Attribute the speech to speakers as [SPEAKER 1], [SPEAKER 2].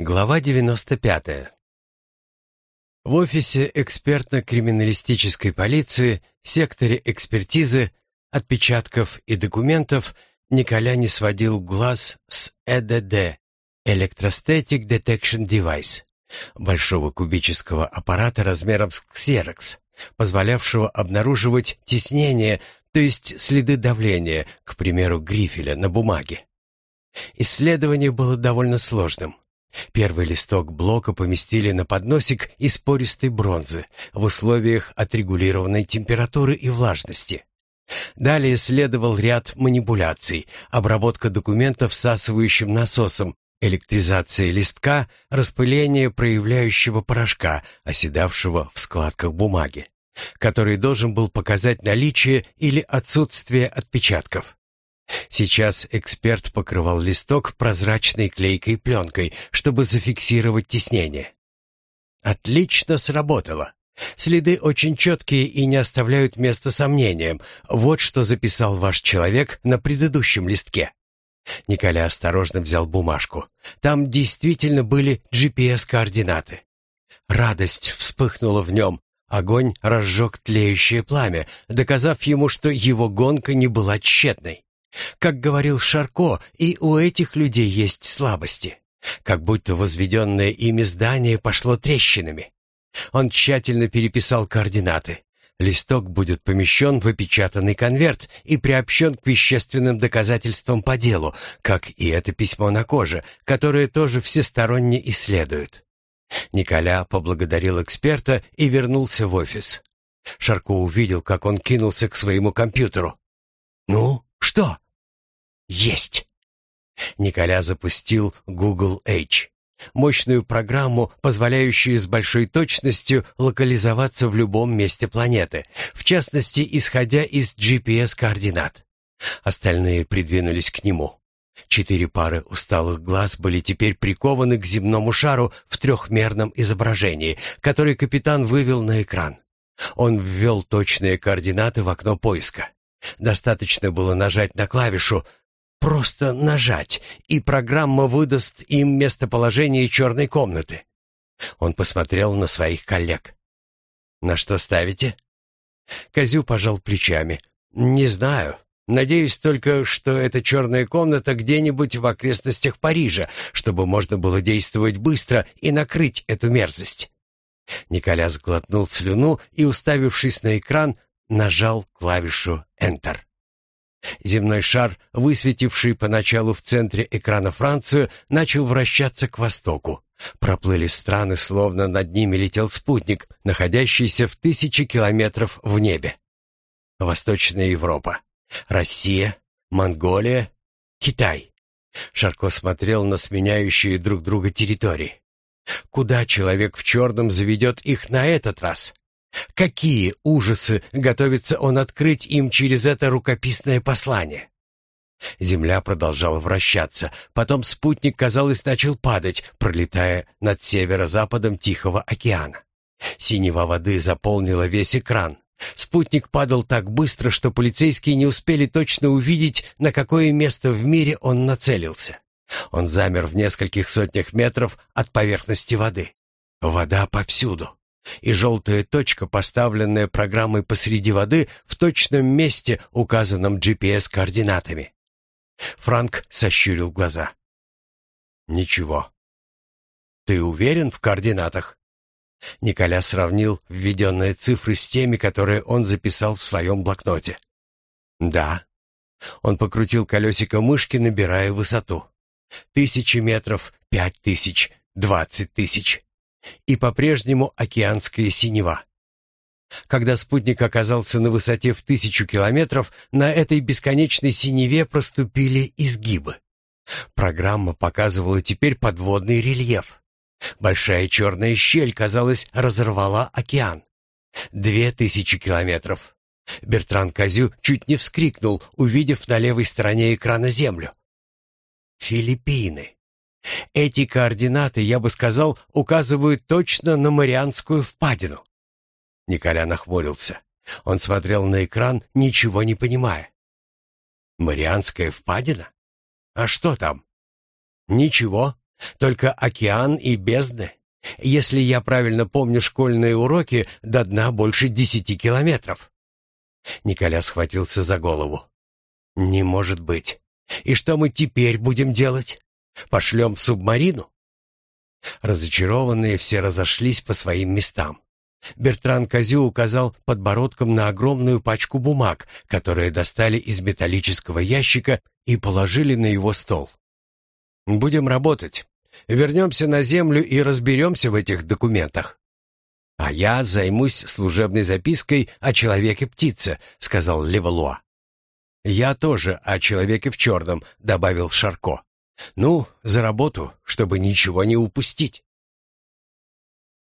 [SPEAKER 1] Глава 95. В офисе экспертно-криминалистической полиции, секторе экспертизы, отпечатков и документов Николя не сводил глаз с ЭДД Electrostatic Detection Device, большого кубического аппарата размером с ксерокс, позволявшего обнаруживать теснение, то есть следы давления, к примеру, грифеля на бумаге. Исследование было довольно сложным. Первый листок блока поместили на подносик из пористой бронзы в условиях отрегулированной температуры и влажности. Далее следовал ряд манипуляций, обработка документа всасывающим насосом, электризация листка, распыление проявляющего порошка, оседавшего в складках бумаги, который должен был показать наличие или отсутствие отпечатков. Сейчас эксперт покрывал листок прозрачной клейкой пленкой, чтобы зафиксировать теснение. Отлично сработало. Следы очень четкие и не оставляют места сомнениям. Вот что записал ваш человек на предыдущем листке. Николя осторожно взял бумажку. Там действительно были GPS-координаты. Радость вспыхнула в нем. Огонь разжег тлеющее пламя, доказав ему, что его гонка не была тщетной. Как говорил Шарко, и у этих людей есть слабости. Как будто возведенное ими здание пошло трещинами. Он тщательно переписал координаты. Листок будет помещен в опечатанный конверт и приобщен к вещественным доказательствам по делу, как и это письмо на коже, которое тоже всесторонне исследуют. Николя поблагодарил эксперта и вернулся в офис. Шарко увидел, как он кинулся к своему компьютеру. «Ну, что?» «Есть!» Николя запустил Google H, мощную программу, позволяющую с большой точностью локализоваться в любом месте планеты, в частности, исходя из GPS-координат. Остальные придвинулись к нему. Четыре пары усталых глаз были теперь прикованы к земному шару в трехмерном изображении, который капитан вывел на экран. Он ввел точные координаты в окно поиска. Достаточно было нажать на клавишу Просто нажать, и программа выдаст им местоположение черной комнаты. Он посмотрел на своих коллег. «На что ставите?» Козю пожал плечами. «Не знаю. Надеюсь только, что эта черная комната где-нибудь в окрестностях Парижа, чтобы можно было действовать быстро и накрыть эту мерзость». Николя сглотнул слюну и, уставившись на экран, нажал клавишу «Enter». Земной шар, высветивший поначалу в центре экрана Францию, начал вращаться к востоку. Проплыли страны, словно над ними летел спутник, находящийся в тысячи километров в небе. Восточная Европа, Россия, Монголия, Китай. Шарко смотрел на сменяющие друг друга территории. Куда человек в черном заведет их на этот раз? Какие ужасы готовится он открыть им через это рукописное послание? Земля продолжала вращаться, потом спутник, казалось, начал падать, пролетая над северо-западом Тихого океана. Синева воды заполнила весь экран. Спутник падал так быстро, что полицейские не успели точно увидеть, на какое место в мире он нацелился. Он замер в нескольких сотнях метров от поверхности воды. Вода повсюду и желтая точка, поставленная программой посреди воды в точном месте, указанном GPS-координатами. Франк сощурил глаза. «Ничего». «Ты уверен в координатах?» Николя сравнил введенные цифры с теми, которые он записал в своем блокноте. «Да». Он покрутил колесико мышки, набирая высоту. «Тысячи метров, пять тысяч, двадцать тысяч» и по-прежнему океанская синева. Когда спутник оказался на высоте в тысячу километров, на этой бесконечной синеве проступили изгибы. Программа показывала теперь подводный рельеф. Большая черная щель, казалось, разорвала океан. Две тысячи километров. Бертран Казю чуть не вскрикнул, увидев на левой стороне экрана Землю. Филиппины. Эти координаты, я бы сказал, указывают точно на Марианскую впадину. Николя нахмурился. Он смотрел на экран, ничего не понимая. Марианская впадина? А что там? Ничего. Только океан и бездны. Если я правильно помню школьные уроки, до дна больше десяти километров. Николя схватился за голову. Не может быть. И что мы теперь будем делать? Пошлем субмарину? Разочарованные все разошлись по своим местам. Бертран Козю указал подбородком на огромную пачку бумаг, которые достали из металлического ящика и положили на его стол. «Будем работать. Вернемся на землю и разберемся в этих документах». «А я займусь служебной запиской о человеке-птице», — сказал Левалуа. «Я тоже о человеке в черном», — добавил Шарко. «Ну, за работу, чтобы ничего не упустить».